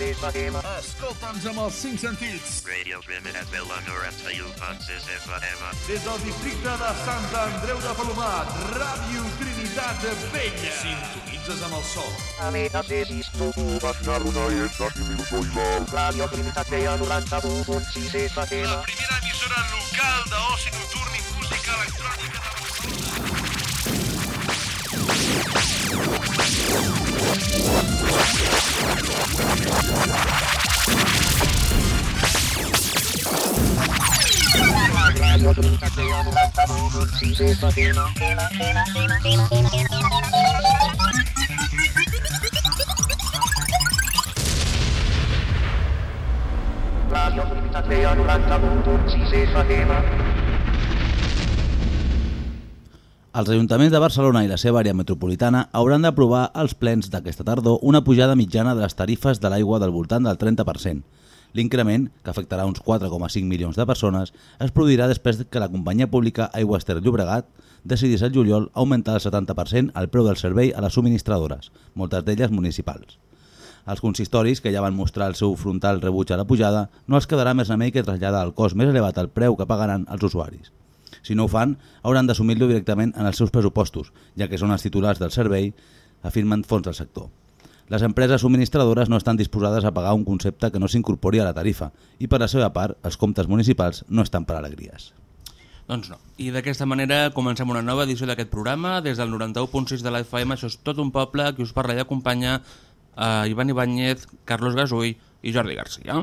Escolta'ns amb els cinc sentits. Radio Trinitat Vella 91.6 FM. Des del districte de Sant Andreu de Palomat, Ràdio Trinitat de Vella. Sintonitzes amb el sol. Radio Trinitat Vella 91.6 FM. La primera emissora local d'oci nocturn i música electrònica de Radio Trinitat Vella 91.6 FM. Radio Els ajuntaments de Barcelona i la seva àrea metropolitana hauran d'aprovar als plens d'aquesta tardor una pujada mitjana de les tarifes de l'aigua del voltant del 30%. L'increment, que afectarà uns 4,5 milions de persones, es produirà després que la companyia pública Aigües Ter Llobregat decidís el juliol augmentar el 70% el preu del servei a les subministradores, moltes d'elles municipals. Els consistoris, que ja van mostrar el seu frontal rebuig a la pujada, no els quedarà més remei que traslladar el cost més elevat al preu que pagaran els usuaris. Si no ho fan, hauran d'assumir-lo directament en els seus pressupostos, ja que són els titulars del servei, afirmen fons del sector. Les empreses subministradores no estan disposades a pagar un concepte que no s'incorpori a la tarifa i per la seva part els comptes municipals no estan per alegries. Doncs no. I d'aquesta manera comencem una nova edició d'aquest programa. Des del 91.6 de la FM, això és tot un poble, qui us parla i acompanya a Ivan Ibáñez, Carlos Gasull i Jordi Garcia.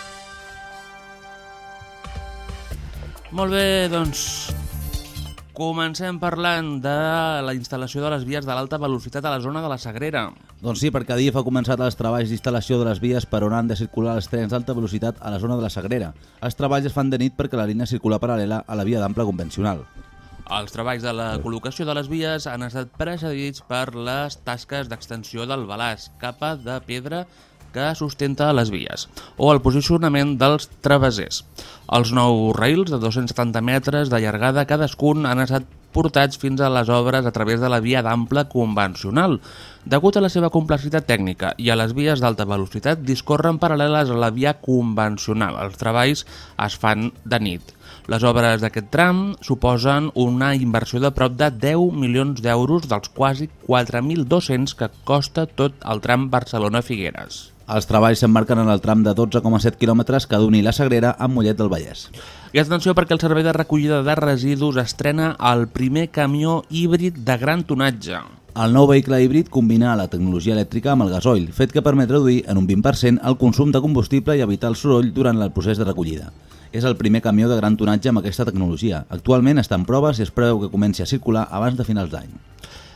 Molt bé, doncs comencem parlant de la instal·lació de les vies de l'alta velocitat a la zona de la Sagrera. Doncs sí, perquè Adif ha començat els treballs d'instal·lació de les vies per on han de circular els trens d'alta velocitat a la zona de la Sagrera. Els treballs es fan de nit perquè la línia circula paral·lela a la via d'ample convencional. Els treballs de la col·locació de les vies han estat precedits per les tasques d'extensió del balàs, capa de pedra que sustenta les vies, o el posicionament dels travessers. Els nous rails de 270 metres de llargada cadascun han estat portats fins a les obres a través de la via d'ample convencional. Degut a la seva complexitat tècnica i a les vies d'alta velocitat discorren paral·leles a la via convencional. Els treballs es fan de nit. Les obres d'aquest tram suposen una inversió de prop de 10 milions d'euros dels quasi 4.200 que costa tot el tram Barcelona-Figueres. Els treballs s'emmarquen en el tram de 12,7 quilòmetres que d'unir la Sagrera amb Mollet del Vallès. I atenció perquè el servei de recollida de residus estrena el primer camió híbrid de gran tonatge. El nou vehicle híbrid combina la tecnologia elèctrica amb el gasoil, fet que permet reduir en un 20% el consum de combustible i evitar el soroll durant el procés de recollida. És el primer camió de gran tonatge amb aquesta tecnologia. Actualment està en proves i es preveu que comenci a circular abans de finals d'any.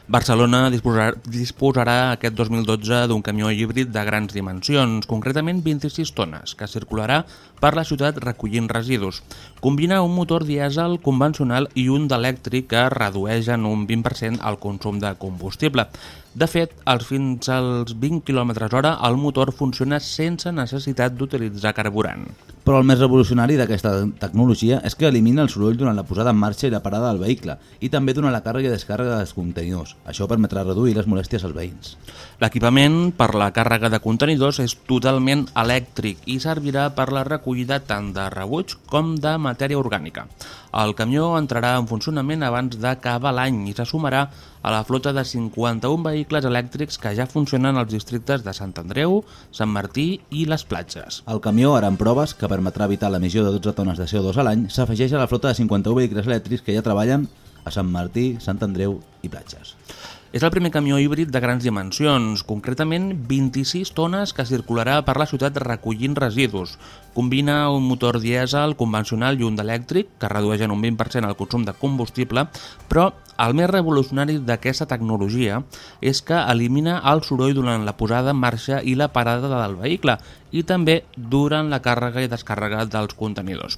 Barcelona disposarà, disposarà aquest 2012 d'un camió híbrid de grans dimensions, concretament 26 tones, que circularà per la ciutat recollint residus. Combina un motor dièsel convencional i un d'elèctric que redueix en un 20% el consum de combustible. De fet, als fins als 20 km hora el motor funciona sense necessitat d'utilitzar carburant. Però el més revolucionari d'aquesta tecnologia és que elimina el soroll durant la posada en marxa i la parada del vehicle i també durant la càrrega i descàrrega dels contenidors. Això permetrà reduir les molèsties als veïns. L'equipament per la càrrega de contenidors és totalment elèctric i servirà per la recollida tant de rebuig com de matèria orgànica. El camió entrarà en funcionament abans d'acabar l'any i se sumarà a la flota de 51 vehicles elèctrics que ja funcionen als districtes de Sant Andreu, Sant Martí i les platges. El camió, ara en proves, que permetrà evitar l'emissió de 12 tones de CO2 a l'any, s'afegeix a la flota de 51 vehicles elèctrics que ja treballen a Sant Martí, Sant Andreu i platges. És el primer camió híbrid de grans dimensions, concretament 26 tones que circularà per la ciutat recollint residus. Combina un motor dièsel convencional i un d'elèctric, que redueix en un 20% el consum de combustible, però el més revolucionari d'aquesta tecnologia és que elimina el soroll durant la posada en marxa i la parada del vehicle i també durant la càrrega i descàrrega dels contenidors.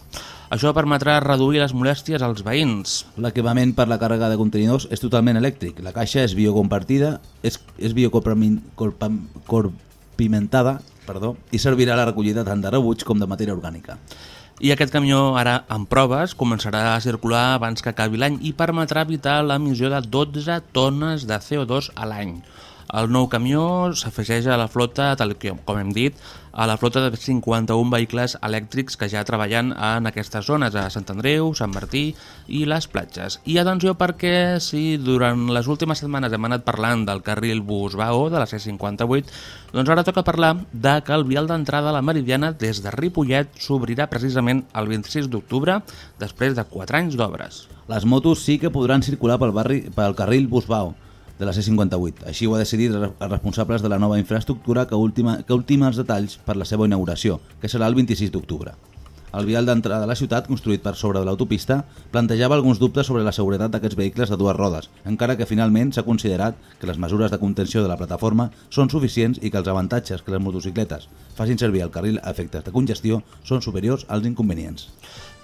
Això permetrà reduir les molèsties als veïns. L'equipament per la càrrega de contenidors és totalment elèctric. La caixa és biocompartida, és, és biocorpimentada perdó, i servirà a la recollida tant de rebuig com de matèria orgànica. I aquest camió, ara en proves, començarà a circular abans que acabi l'any i permetrà evitar l'emissió de 12 tones de CO2 a l'any. El nou camió s'afegeix a la flota, tal com com hem dit, a la flota de 51 vehicles elèctrics que ja treballen en aquestes zones, a Sant Andreu, Sant Martí i les platges. I atenció perquè si durant les últimes setmanes hem anat parlant del carril Busbao de la C58, doncs ara toca parlar de que el vial d'entrada a la Meridiana des de Ripollet s'obrirà precisament el 26 d'octubre, després de 4 anys d'obres. Les motos sí que podran circular pel, barri, pel carril Busbao de la C58. Així ho ha decidit els responsables de la nova infraestructura que ultima, que ultima els detalls per la seva inauguració, que serà el 26 d'octubre. El vial d'entrada de la ciutat, construït per sobre de l'autopista, plantejava alguns dubtes sobre la seguretat d'aquests vehicles de dues rodes, encara que finalment s'ha considerat que les mesures de contenció de la plataforma són suficients i que els avantatges que les motocicletes facin servir el carril a efectes de congestió són superiors als inconvenients.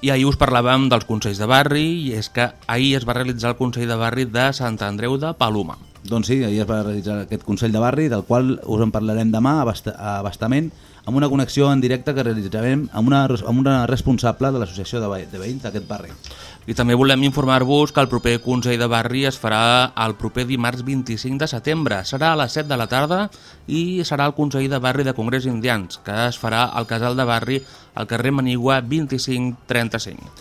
I ahir us parlàvem dels Consells de Barri i és que ahir es va realitzar el Consell de Barri de Sant Andreu de Paloma. Doncs sí, ahir es va realitzar aquest Consell de Barri, del qual us en parlarem demà a bast- a bastament, amb una connexió en directe que realitzarem amb una, amb una responsable de l'Associació de Veïns d'aquest barri. I també volem informar-vos que el proper Consell de Barri es farà el proper dimarts 25 de setembre. Serà a les 7 de la tarda i serà el Consell de Barri de Congrés Indians, que es farà al Casal de Barri al carrer Manigua 2535.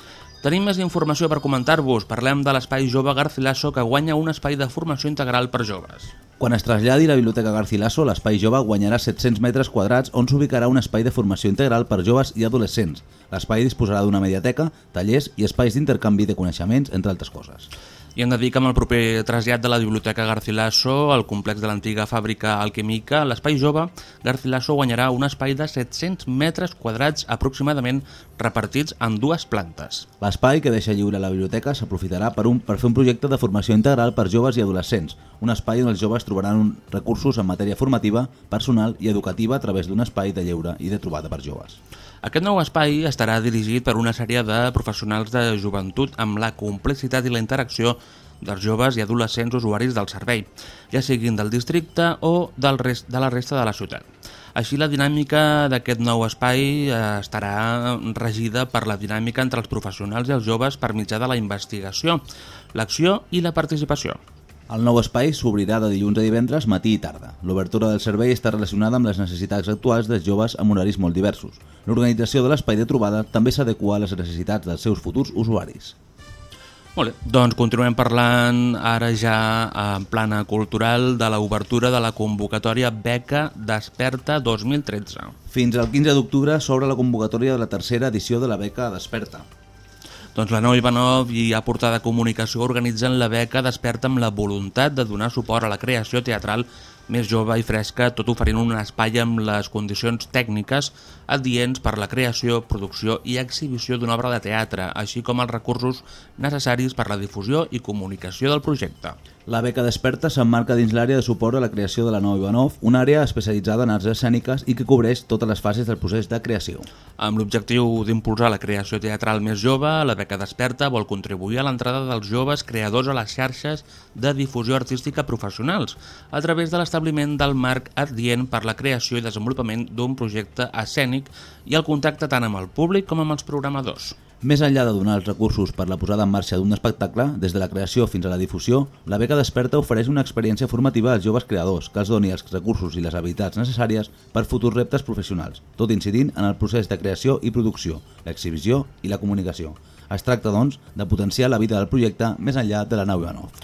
Tenim més informació per comentar-vos. Parlem de l'Espai Jove Garcilaso, que guanya un espai de formació integral per joves. Quan es traslladi la Biblioteca Garcilaso, l'Espai Jove guanyarà 700 metres quadrats on s'ubicarà un espai de formació integral per joves i adolescents. L'espai disposarà d'una mediateca, tallers i espais d'intercanvi de coneixements, entre altres coses. I hem de dir que amb el proper trasllat de la Biblioteca Garcilaso al complex de l'antiga fàbrica alquímica, l'Espai Jove, Garcilaso guanyarà un espai de 700 metres quadrats aproximadament repartits en dues plantes. L'espai que deixa lliure la biblioteca s'aprofitarà per, un, per fer un projecte de formació integral per joves i adolescents, un espai on els joves trobaran recursos en matèria formativa, personal i educativa a través d'un espai de lleure i de trobada per joves. Aquest nou espai estarà dirigit per una sèrie de professionals de joventut amb la complexitat i la interacció dels joves i adolescents usuaris del servei, ja siguin del districte o del rest, de la resta de la ciutat. Així, la dinàmica d'aquest nou espai eh, estarà regida per la dinàmica entre els professionals i els joves per mitjà de la investigació, l'acció i la participació. El nou espai s'obrirà de dilluns a divendres, matí i tarda. L'obertura del servei està relacionada amb les necessitats actuals dels joves amb horaris molt diversos. L'organització de l'espai de trobada també s'adequa a les necessitats dels seus futurs usuaris. Molt bé, doncs continuem parlant ara ja en plana cultural de l'obertura de la convocatòria Beca Desperta 2013. Fins al 15 d'octubre s'obre la convocatòria de la tercera edició de la beca Desperta. Doncs la Nou Ivanov i a Portada Comunicació organitzen la beca Desperta amb la voluntat de donar suport a la creació teatral més jove i fresca, tot oferint un espai amb les condicions tècniques adients per la creació, producció i exhibició d'una obra de teatre, així com els recursos necessaris per la difusió i comunicació del projecte. La beca Desperta s'emmarca dins l'àrea de suport a la creació de la Nou Ivanov, una àrea especialitzada en arts escèniques i que cobreix totes les fases del procés de creació. Amb l'objectiu d'impulsar la creació teatral més jove, la beca Desperta vol contribuir a l'entrada dels joves creadors a les xarxes de difusió artística professionals, a través de l'establiment del marc adient per la creació i desenvolupament d'un projecte escènic i el contacte tant amb el públic com amb els programadors. Més enllà de donar els recursos per la posada en marxa d'un espectacle, des de la creació fins a la difusió, la beca Desperta ofereix una experiència formativa als joves creadors que els doni els recursos i les habilitats necessàries per futurs reptes professionals, tot incidint en el procés de creació i producció, l'exhibició i la comunicació. Es tracta, doncs, de potenciar la vida del projecte més enllà de la nau Ivanov.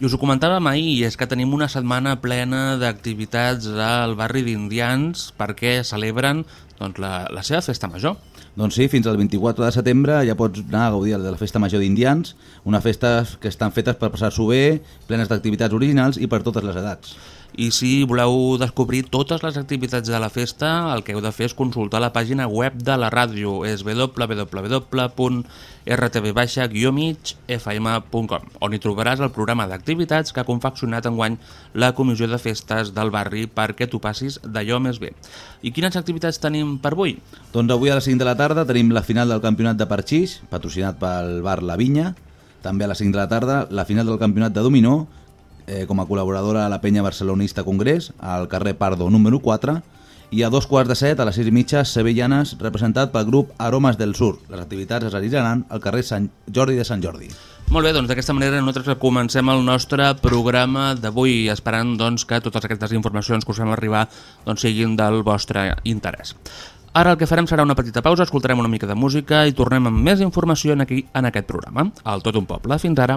I us ho comentàvem ahir, i és que tenim una setmana plena d'activitats al barri d'Indians perquè celebren doncs, la, la seva festa major. Doncs sí, fins al 24 de setembre ja pots anar a gaudir de la Festa Major d'Indians, una festa que estan fetes per passar-s'ho bé, plenes d'activitats originals i per totes les edats. I si voleu descobrir totes les activitats de la festa, el que heu de fer és consultar la pàgina web de la ràdio, és www.rtv-migfm.com, on hi trobaràs el programa d'activitats que ha confeccionat enguany la Comissió de Festes del barri perquè tu passis d'allò més bé. I quines activitats tenim per avui? Doncs avui a les 5 de la tarda tenim la final del campionat de parxís, patrocinat pel bar La Vinya. També a les 5 de la tarda la final del campionat de dominó, eh, com a col·laboradora a la penya barcelonista Congrés, al carrer Pardo número 4, i a dos quarts de set, a les 6 i mitja, Sevillanes, representat pel grup Aromes del Sur. Les activitats es realitzaran al carrer Sant Jordi de Sant Jordi. Molt bé, doncs d'aquesta manera nosaltres comencem el nostre programa d'avui, esperant doncs, que totes aquestes informacions que us fem arribar doncs, siguin del vostre interès. Ara el que farem serà una petita pausa, escoltarem una mica de música i tornem amb més informació aquí en aquest programa. Al Tot un Poble. Fins ara.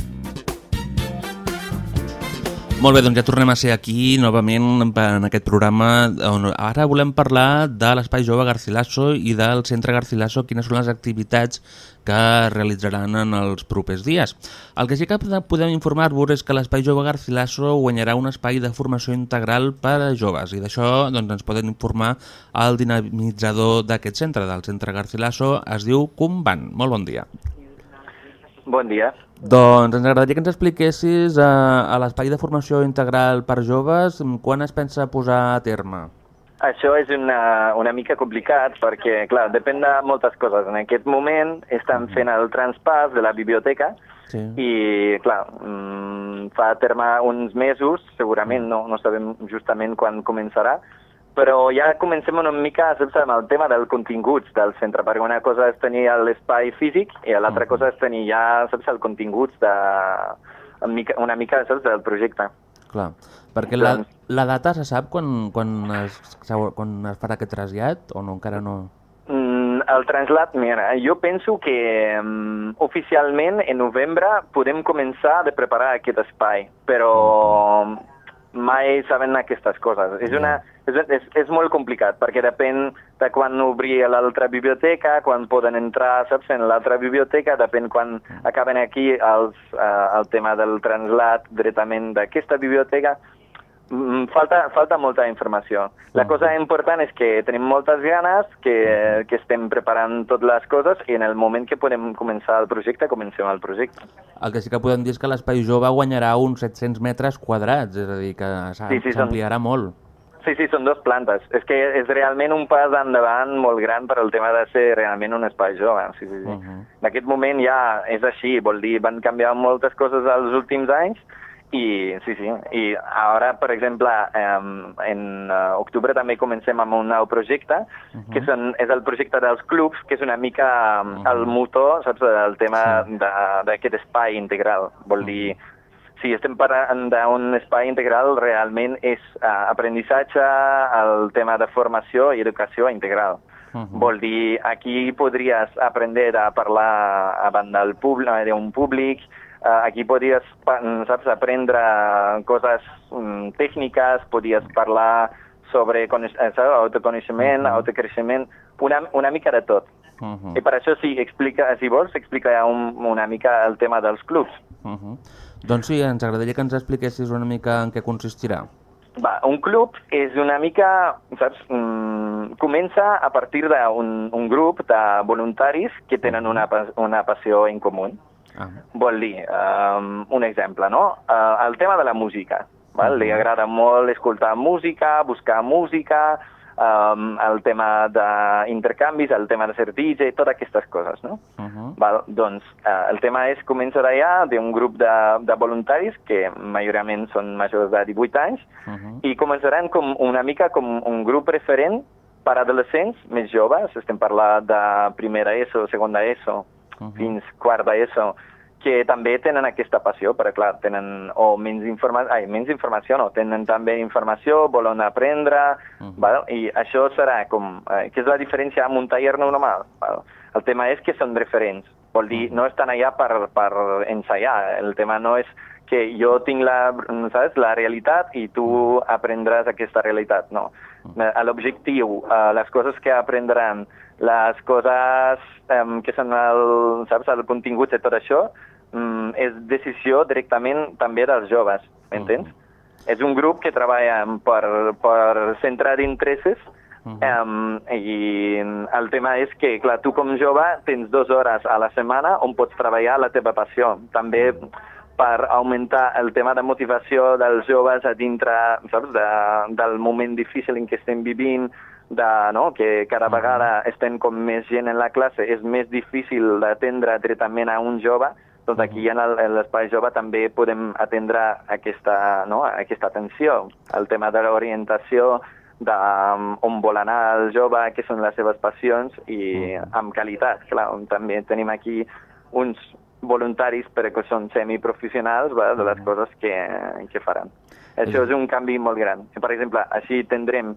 Molt bé, doncs ja tornem a ser aquí novament en aquest programa on ara volem parlar de l'Espai Jove Garcilaso i del Centre Garcilaso, quines són les activitats que realitzaran en els propers dies. El que sí que podem informar-vos és que l'Espai Jove Garcilaso guanyarà un espai de formació integral per a joves i d'això doncs, ens poden informar el dinamitzador d'aquest centre, del Centre Garcilaso, es diu Cumban. Molt bon dia. Bon dia. Doncs ens agradaria que ens expliquessis a, a l'espai de formació integral per joves quan es pensa posar a terme. Això és una, una mica complicat perquè, clar, depèn de moltes coses. En aquest moment estan fent el transpàs de la biblioteca Sí. i, clar, mm, fa a terme uns mesos, segurament no, no sabem justament quan començarà, però ja comencem una mica saps, amb el tema dels continguts del centre, perquè una cosa és tenir l'espai físic i l'altra cosa és tenir ja, saps, el continguts de, una mica, una mica saps, del projecte. Clar, perquè la, la data se sap quan, quan, es, quan es farà aquest trasllat o no, encara no? Mm, el trasllat, mira, jo penso que mm, oficialment en novembre podem començar a preparar aquest espai, però mai saben aquestes coses. És, una, és, és, és molt complicat, perquè depèn de quan obrir l'altra biblioteca, quan poden entrar, saps, en l'altra biblioteca, depèn quan acaben aquí els, uh, el tema del trasllat directament d'aquesta biblioteca. Mm, Falta, falta molta informació. La cosa important és que tenim moltes ganes, que, que estem preparant totes les coses i en el moment que podem començar el projecte, comencem el projecte. El que sí que podem dir és que l'espai jove guanyarà uns 700 metres quadrats, és a dir, que s'ha- Sí, sí, s'ampliarà molt. Sí, sí, són dues plantes. És que és realment un pas endavant molt gran per al tema de ser realment un espai jove. Sí, sí, sí. Uh -huh. En aquest moment ja és així, vol dir, van canviar moltes coses els últims anys i sí, sí. I ara, per exemple, em, en octubre també comencem amb un nou projecte, uh -huh. que són, és el projecte dels clubs, que és una mica uh -huh. el motor, saps, del tema sí. d'aquest espai integral. Vol dir, si estem parlant d'un espai integral, realment és uh, aprenentatge, el tema de formació i educació integral. Uh -huh. Vol dir, aquí podries aprendre a parlar davant públic, d'un públic, aquí podries, pa- saps, aprendre coses um, tècniques, podries parlar sobre eh, saps, autoconeixement, autocreixement, una, una mica de tot. Uh -huh. I per això, sí, explica, si vols, explica un, una mica el tema dels clubs. Uh -huh. Doncs sí, ens agradaria que ens expliquessis una mica en què consistirà. Va, un club és una mica, saps, mm, comença a partir d'un un grup de voluntaris que tenen una, una passió en comú. Ah. Vol dir, um, un exemple, no? Uh, el tema de la música. Val? Li agrada molt escoltar música, buscar música, um, el tema d'intercanvis, el tema de ser DJ, totes aquestes coses, no? Uh -huh. Val, doncs eh, el tema és començar d'allà d'un grup de, de voluntaris que majorment són majors de 18 anys Uh -huh. i començaran com una mica com un grup referent per adolescents més joves, estem parlant de primera ESO, segona ESO, Mhm. fins quarta ESO, que també tenen aquesta passió, perquè clar, tenen o menys, informa ai, menys informació, no, tenen també informació, volen aprendre, Mhm. val? i això serà com, eh, què és la diferència amb un taller normal? Val? El tema és que són referents, vol dir, no estan allà per, per ensaiar, el tema no és que jo tinc la, saps, la realitat i tu aprendràs aquesta realitat, no. Eh, L'objectiu, eh, les coses que aprendran, les coses eh, que són el, saps, el contingut de tot això, mm, és decisió directament també dels joves, m'entens? És un grup que treballa per, per centre d'interessos Mhm. um, i el tema és que, clar, tu com jove tens dues hores a la setmana on pots treballar la teva passió. També per augmentar el tema de motivació dels joves a dintre saps, de, del moment difícil en què estem vivint, de, no? que cada vegada estem com més gent en la classe, és més difícil d'atendre directament a un jove, doncs aquí en l'espai jove també podem atendre aquesta, no? aquesta atenció, el tema de l'orientació, de um, on vol anar el jove, què són les seves passions i amb qualitat. Clar, també tenim aquí uns voluntaris perquè són semiprofessionals va, de les coses que, que faran. Això és un canvi molt gran. Per exemple, així tindrem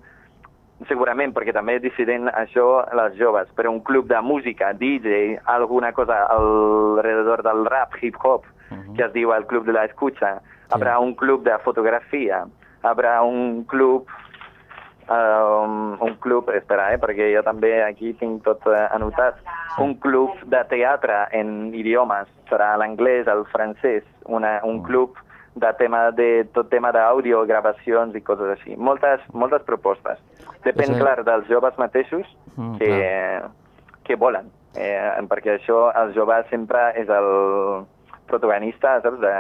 segurament, perquè també decident això les joves, però un club de música, DJ, alguna cosa alrededor del rap, hip-hop, que es diu el Club de la Escucha, habrá un club de fotografia, habrá un club um, un club, espera, eh, perquè jo també aquí tinc tot eh, anotat, un club de teatre en idiomes, serà l'anglès, el francès, una, un club de tema de tot tema d'àudio, gravacions i coses així. Moltes, moltes propostes. Depèn, a- clar, dels joves mateixos Mm, que, que volen, eh, perquè això, els joves sempre és el protagonista saps, de,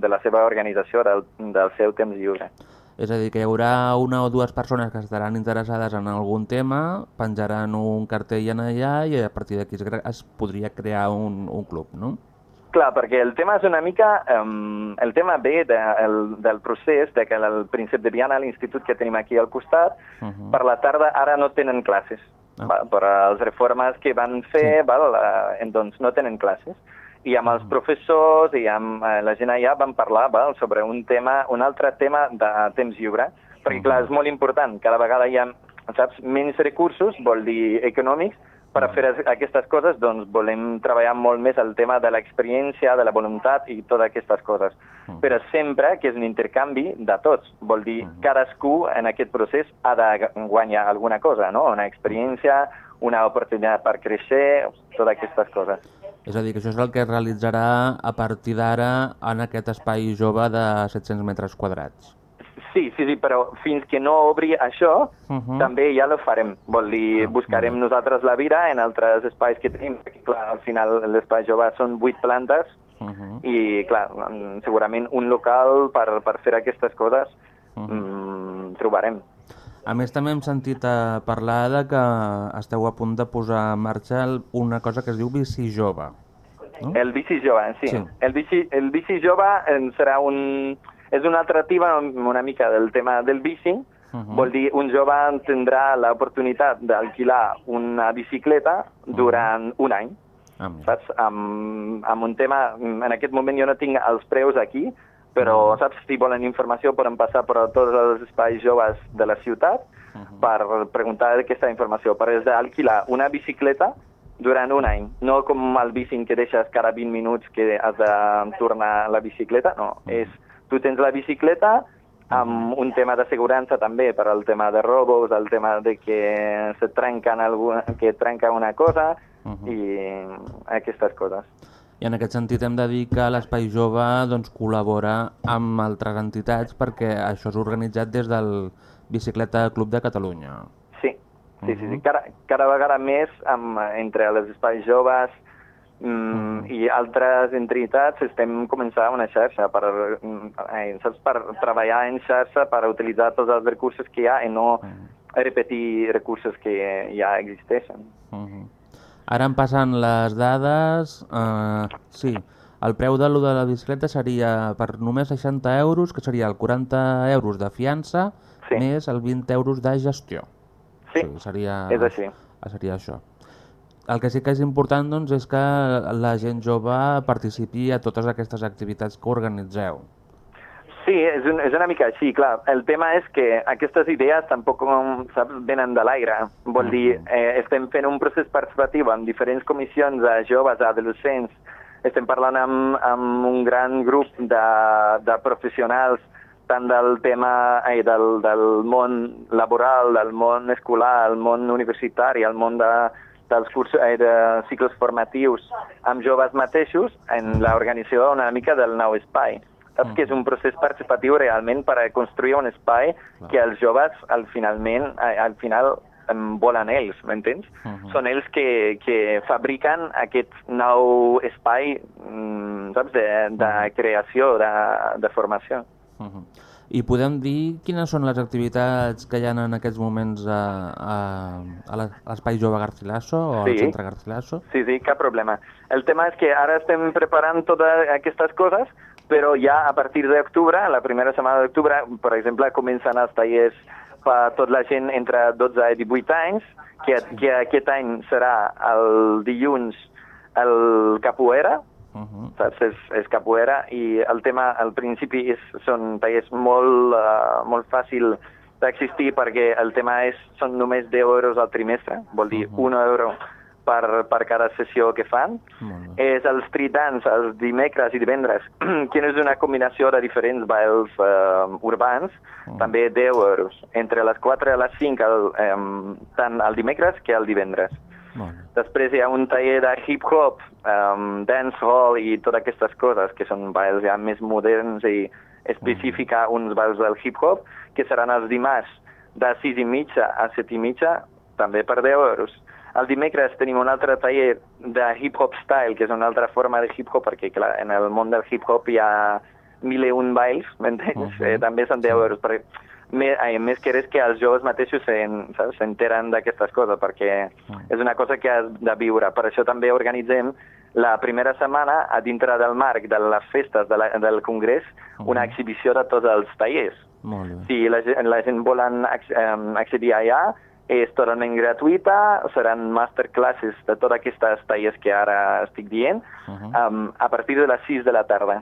de la seva organització, del, del seu temps lliure. És a dir, que hi haurà una o dues persones que estaran interessades en algun tema, penjaran un cartell en allà i a partir d'aquí es, es podria crear un, un club, no? Clar, perquè el tema és una mica... Um, el tema ve de, el, del procés de que el Príncep de Viana, l'institut que tenim aquí al costat, Uh -huh. per la tarda ara no tenen classes. Ah. Va, per les reformes que van fer, val, eh, doncs no tenen classes. I amb els professors i amb eh, la gent allà van parlar val, sobre un tema, un altre tema de temps lliure, perquè clar, és molt important, cada vegada hi ha saps, menys recursos, vol dir econòmics, per a fer es- aquestes coses doncs volem treballar molt més el tema de l'experiència, de la voluntat i totes aquestes coses. Però sempre que és un intercanvi de tots. Vol dir, cadascú en aquest procés ha de guanyar alguna cosa, no? Una experiència, una oportunitat per créixer, totes aquestes coses. És a dir, que això és el que es realitzarà a partir d'ara en aquest espai jove de 700 metres quadrats. Sí, sí, sí, però fins que no obri això, Uh -huh. també ja lo farem. Vol dir, buscarem nosaltres la vida en altres espais que tenim. perquè, Clar, al final l'espai jove són vuit plantes Uh -huh. i, clar, mm, segurament un local per, per fer aquestes coses mm, trobarem. A més, també hem sentit a parlar de que esteu a punt de posar en marxa una cosa que es diu Bici Jove. No? El bici jove, sí. Sí. El, bici, el bici jove eh, serà un... És una alternativa una mica del tema del bici. Mhm. Vol dir, un jove tindrà l'oportunitat d'alquilar una bicicleta durant un any. Ah, mira. saps? Amb, amb un tema... En aquest moment jo no tinc els preus aquí, però, saps, si volen informació poden passar per tots els espais joves de la ciutat per preguntar aquesta informació. Però és d'alquilar una bicicleta durant un any, no com el bicing que deixes cada 20 minuts que has de tornar la bicicleta, no. És, tu tens la bicicleta amb un tema de segurança també per al tema de robos, el tema de que se trenquen alguna, que trenca una cosa Mhm. i aquestes coses. I en aquest sentit hem de dir que l'Espai Jove doncs, col·labora amb altres entitats perquè això és organitzat des del Bicicleta Club de Catalunya. Sí, sí, sí, sí. Cada, cada vegada més amb, entre els espais joves mm, i altres entitats estem començant una xarxa per, mm, eh, saps, per treballar en xarxa per utilitzar tots els recursos que hi ha i no repetir recursos que ja existeixen. Uh Ara em passen les dades... Uh, sí, el preu de de la bicicleta seria per només 60 euros, que seria el 40 euros de fiança, Sí. més el 20 euros de gestió. Sí, seria, és així. Seria això. El que sí que és important doncs, és que la gent jove participi a totes aquestes activitats que organitzeu. Sí, és, un, és una mica així, clar. El tema és que aquestes idees tampoc saps, venen de l'aire. Vol dir, eh, estem fent un procés participatiu amb diferents comissions de joves, adolescents, estem parlant amb, amb un gran grup de, de professionals tant del tema eh, del, del món laboral, del món escolar, el món universitari, el món de, dels cursos, eh, de cicles formatius amb joves mateixos en l'organització una mica del nou espai. Saps que és un procés participatiu realment per a construir un espai que els joves al finalment, al final volen ells, m'entens? Són ells que, que fabriquen aquest nou espai, mm, saps, de, de creació, de, de formació. Uh -huh. I podem dir quines són les activitats que hi ha en aquests moments a, a, a l'Espai Jove Garcilaso o al Sí. Centre Garcilaso? Sí, sí, cap problema. El tema és que ara estem preparant totes aquestes coses, però ja a partir d'octubre, la primera setmana d'octubre, per exemple, comencen els tallers per tota la gent entre 12 i 18 anys, que, que aquest any serà el dilluns el capoeira, Uh -huh. saps? És, és capoeira i el tema al principi és, són tallers molt, uh, molt fàcil d'existir perquè el tema és, són només 10 euros al trimestre, vol dir uh -huh. 1 euro per, per cada sessió que fan. És el street dance els dimecres i divendres, que és una combinació de diferents balls eh, urbans, també 10 euros. Entre les 4 i les 5, el, eh, tant el dimecres que el divendres. Després hi ha un taller de hip-hop, um, dancehall i totes aquestes coses, que són balls ja més moderns i específica uns balls del hip-hop, que seran els dimarts de 6 i mitja a 7 i mitja, també per 10 euros. El dimecres tenim un altre taller de hip-hop style, que és una altra forma de hip-hop, perquè clar, en el món del hip-hop hi ha mil i un balls, m'entens? Uh Mhm. eh, també són 10 euros, perquè més, ai, més que res que els joves mateixos s'enteren d'aquestes coses, perquè és una cosa que has de viure. Per això també organitzem la primera setmana, a dintre del marc de les festes de la, del Congrés, una exhibició de tots els tallers. Molt bé. Si la, la gent volen em, accedir allà, és totalment gratuïta, seran masterclasses de totes aquestes tallers que ara estic dient, Mhm. em, a partir de les 6 de la tarda.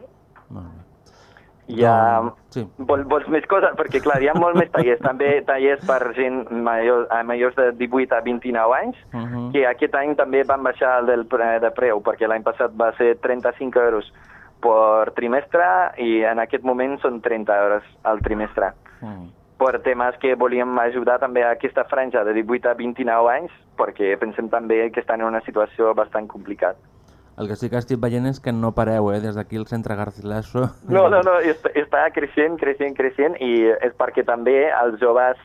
Hi ha... Doncs, sí. Vol, vols més coses? Perquè, clar, hi ha molt més tallers. També tallers per gent major, a majors de 18 a 29 anys, Mhm. que aquest any també van baixar el del de preu, perquè l'any passat va ser 35 euros per trimestre i en aquest moment són 30 euros al trimestre. Mm. Per temes que volíem ajudar també a aquesta franja de 18 a 29 anys, perquè pensem també que estan en una situació bastant complicada. El que sí que estic veient és que no pareu, eh? Des d'aquí el centre Garcilaso. No, no, no, està, creixent, creixent, creixent i és perquè també els joves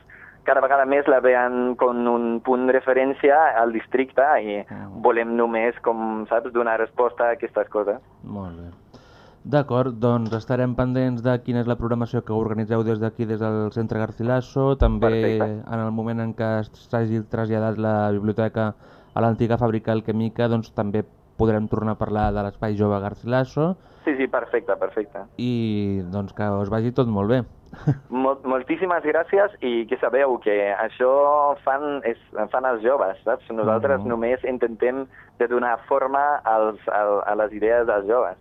cada vegada més la veuen com un punt de referència al districte i Mm. volem només, com saps, donar resposta a aquestes coses. Molt bé. D'acord, doncs estarem pendents de quina és la programació que organitzeu des d'aquí, des del centre Garcilaso. També Perfecte. en el moment en què s'hagi traslladat la biblioteca a l'antiga fàbrica Alquemica, doncs també podrem tornar a parlar de l'Espai Jove Garcilaso Sí, sí, perfecte, perfecte. i doncs que us vagi tot molt bé. Mol, moltíssimes gràcies i que sabeu que això fan, és, fan els joves, saps? Nosaltres Mhm. només intentem de donar forma als, al, a les idees dels joves.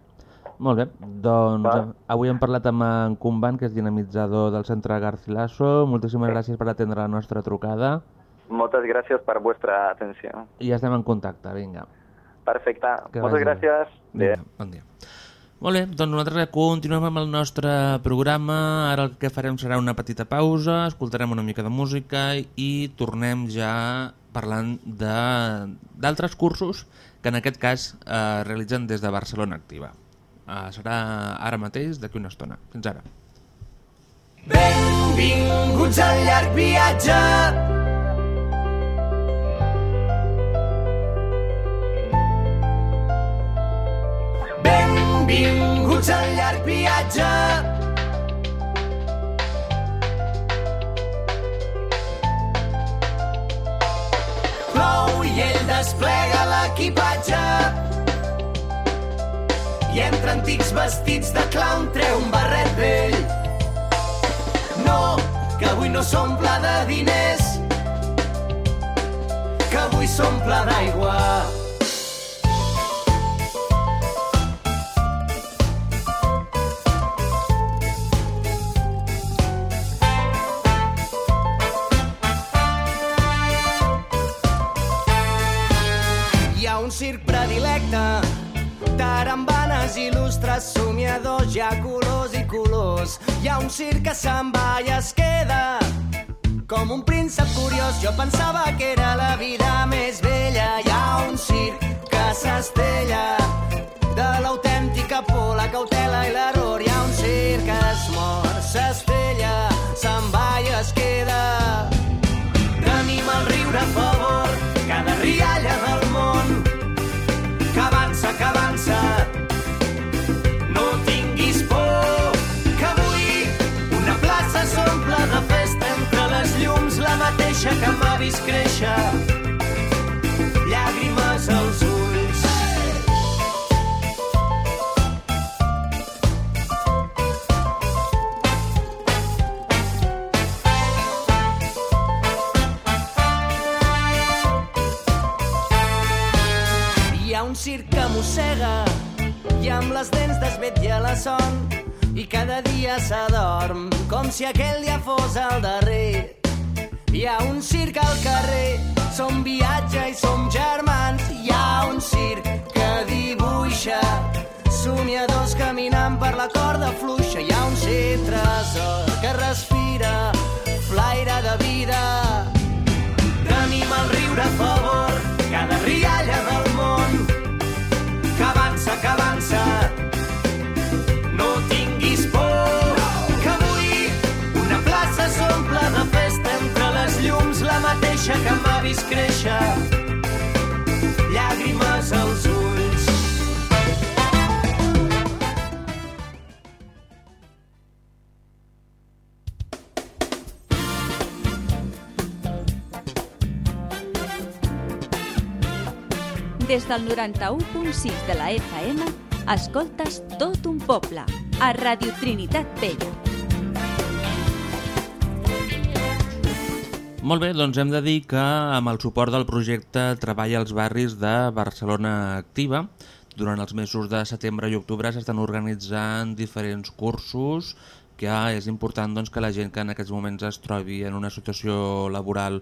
Molt bé, doncs Va. avui hem parlat amb en Kumban, que és dinamitzador del centre Garcilaso. Moltíssimes gràcies per atendre la nostra trucada Moltes gràcies per vostra atenció. i ja estem en contacte, vinga. Perfecte. Que Moltes vagi bé. gràcies. Vinga, bon dia. Molt bé, doncs nosaltres continuem amb el nostre programa. Ara el que farem serà una petita pausa, escoltarem una mica de música i tornem ja parlant de- d'altres cursos que en aquest cas eh, realitzen des de Barcelona Activa. Eh, serà ara mateix, d'aquí una estona. Fins ara. Benvinguts al llarg viatge. Benvinguts al llarg viatge. Plou i ell desplega l'equipatge. I entre antics vestits de clown treu un barret vell. No, que avui no s'omple de diners, que avui s'omple d'aigua. Circ predilecte, tarambanes il·lustres, somiadors, hi ha colors i colors. Hi ha un circ que se'n va i es queda com un príncep curiós. Jo pensava que era la vida més vella. Hi ha un circ que s'estella de l'autèntica por, la cautela i l'error. Hi ha un circ que es mor, s'estella, se'n va i es queda. Tenim el riure a favor, cada rialla del món, mateixa que m'ha vist créixer. Llàgrimes als ulls. Hi ha un circ que mossega i amb les dents desvetlla la son i cada dia s'adorm com si aquell dia fos el darrer. Hi ha un circ al carrer, som viatge i som germans. Hi ha un circ que dibuixa somiadors caminant per la corda fluixa. Hi ha un ser tresor que respira flaire de vida. Tenim el riure a mateixa que m'ha vist créixer. Llàgrimes als ulls. Des del 91.6 de la FM, escoltes tot un poble, a Radio Trinitat Vella. Molt bé, doncs hem de dir que amb el suport del projecte Treball als barris de Barcelona Activa, durant els mesos de setembre i octubre s'estan organitzant diferents cursos que és important doncs, que la gent que en aquests moments es trobi en una situació laboral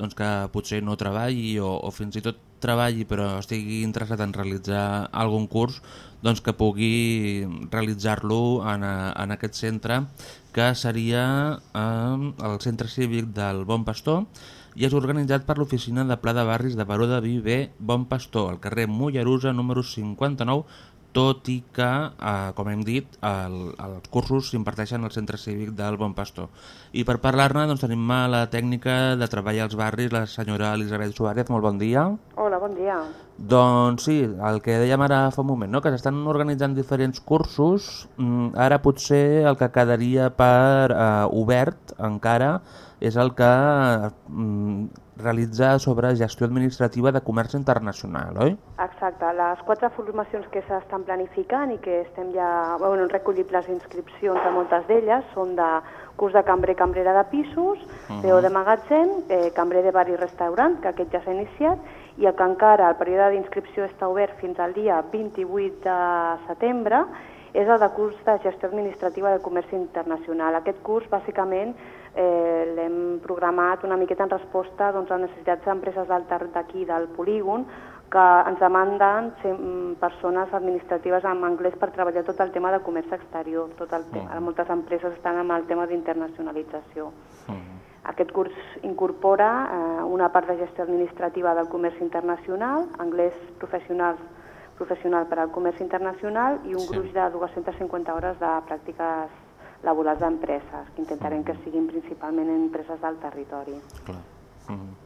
doncs, que potser no treballi o, o fins i tot treballi però estigui interessat en realitzar algun curs doncs que pugui realitzar-lo en, a- en aquest centre que seria eh, el Centre Cívic del Bon Pastor i és organitzat per l'Oficina de Pla de Barris de Baró de Viver Bon Pastor, al carrer Mollerusa número 59, tot i que, eh, com hem dit, el, els cursos s'imparteixen al Centre Cívic del Bon Pastor. I per parlar-ne doncs, tenim a la tècnica de treball als barris, la senyora Elisabet Suárez, molt bon dia. Hola, bon dia. Doncs sí, el que dèiem ara fa un moment, no? que s'estan organitzant diferents cursos, mm, ara potser el que quedaria per eh, obert encara és el que mm, realitza sobre gestió administrativa de comerç internacional, oi? Exacte, les quatre formacions que s'estan planificant i que estem ja, bueno, hem recollit les inscripcions de moltes d'elles són de curs de cambrer, cambrera de pisos, uh Mhm. PO de magatzem, eh, cambrer de bar i restaurant, que aquest ja s'ha iniciat, i el que encara el període d'inscripció està obert fins al dia 28 de setembre, és el de curs de gestió administrativa del comerç internacional. Aquest curs, bàsicament, eh, l'hem programat una miqueta en resposta doncs, a necessitats d'empreses d'aquí, del polígon, que ens demanden sem- persones administratives en anglès per treballar tot el tema de comerç exterior. Tot el tema. Ara moltes empreses estan amb el tema d'internacionalització. Aquest curs incorpora eh, una part de gestió administrativa del comerç internacional, anglès professional, professional per al comerç internacional i un Sí. gruix de 250 hores de pràctiques laborals d'empreses, que intentarem que siguin principalment empreses del territori. Clar. Mm.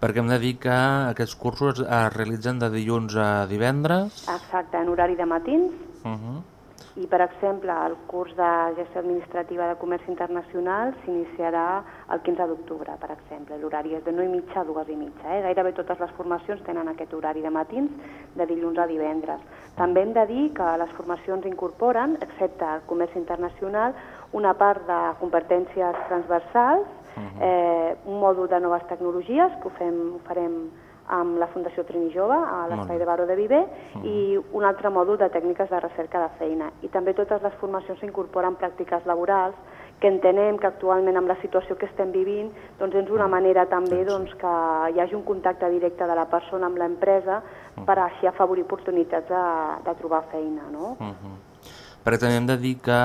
Perquè hem de dir que aquests cursos es realitzen de dilluns a divendres. Exacte, en horari de matins, Uh -huh. I, per exemple, el curs de gestió administrativa de comerç internacional s'iniciarà el 15 d'octubre, per exemple. L'horari és de 9 i mitja a 2 i mitja. Eh? Gairebé totes les formacions tenen aquest horari de matins, de dilluns a divendres. També hem de dir que les formacions incorporen, excepte el comerç internacional, una part de competències transversals, eh, un mòdul de noves tecnologies, que ho, fem, ho farem amb la Fundació Trini Jove, a l'Espai de Baró de Viver, i un altre mòdul de tècniques de recerca de feina. I també totes les formacions incorporen pràctiques laborals que entenem que actualment amb la situació que estem vivint doncs és una manera també doncs, que hi hagi un contacte directe de la persona amb l'empresa per així afavorir oportunitats de, de trobar feina. No? Uh -huh. Perquè també hem de dir que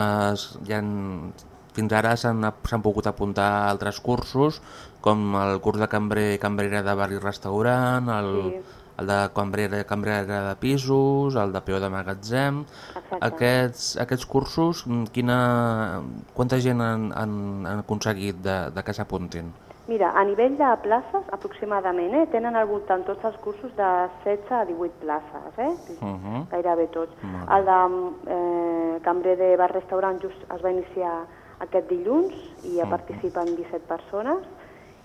eh, hi ha, fins ara s'han pogut apuntar altres cursos, com el curs de cambrer, cambrera de bar i restaurant, el, Sí. el de cambrera, cambrera de pisos, el de peó de magatzem... Exacte. Aquests, aquests cursos, mm, quina, quanta gent han, han, han aconseguit de, de que s'apuntin? Mira, a nivell de places, aproximadament, eh, tenen al voltant tots els cursos de 16 a 18 places, eh? Uh -huh. gairebé tots. Molt El de eh, cambrer de bar-restaurant just es va iniciar aquest dilluns i hi participen 17 persones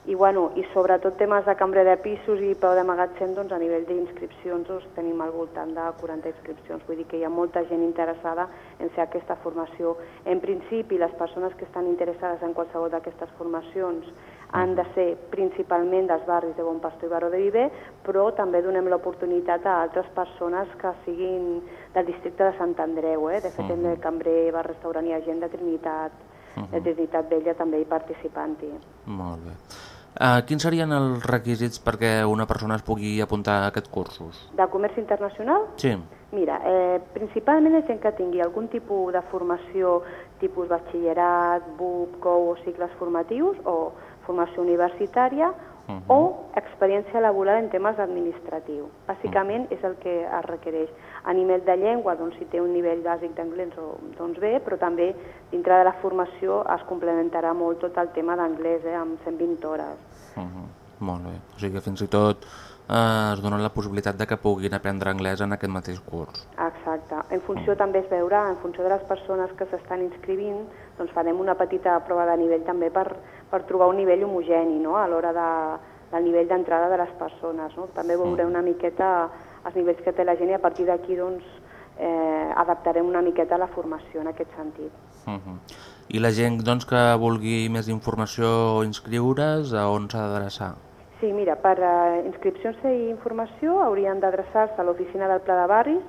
i, bueno, i sobretot temes de cambrer de pisos i peu de magatzem, doncs a nivell d'inscripcions doncs, tenim al voltant de 40 inscripcions, vull dir que hi ha molta gent interessada en fer aquesta formació. En principi, les persones que estan interessades en qualsevol d'aquestes formacions han de ser principalment dels barris de Bon Pastor i Baró de Viver, però també donem l'oportunitat a altres persones que siguin del districte de Sant Andreu. Eh? De fet, hem de cambrer, bar, restaurant i gent de Trinitat, de Trinitat Vella també hi participanti. Molt bé. Uh, quins serien els requisits perquè una persona es pugui apuntar a aquests cursos? De comerç internacional? Sí. Mira, eh, principalment és gent que tingui algun tipus de formació tipus batxillerat, BUP, COU o cicles formatius o formació universitària Mhm. o experiència laboral en temes administratius. Bàsicament és el que es requereix. A nivell de llengua, doncs, si té un nivell bàsic d'anglès, doncs bé, però també dintre de la formació es complementarà molt tot el tema d'anglès, eh, amb 120 hores. Uh -huh. Molt bé. O sigui que fins i tot eh, es dona la possibilitat de que puguin aprendre anglès en aquest mateix curs. Exacte. En funció també es veurà, en funció de les persones que s'estan inscrivint, doncs farem una petita prova de nivell també per, per trobar un nivell homogeni no? a l'hora de, del nivell d'entrada de les persones. No? També veurem una miqueta els nivells que té la gent i a partir d'aquí doncs, eh, adaptarem una miqueta la formació en aquest sentit. Uh -huh. I la gent doncs, que vulgui més informació o inscriure's, a on s'ha d'adreçar? Sí, mira, per eh, inscripcions i informació haurien d'adreçar-se a l'oficina del Pla de Barris,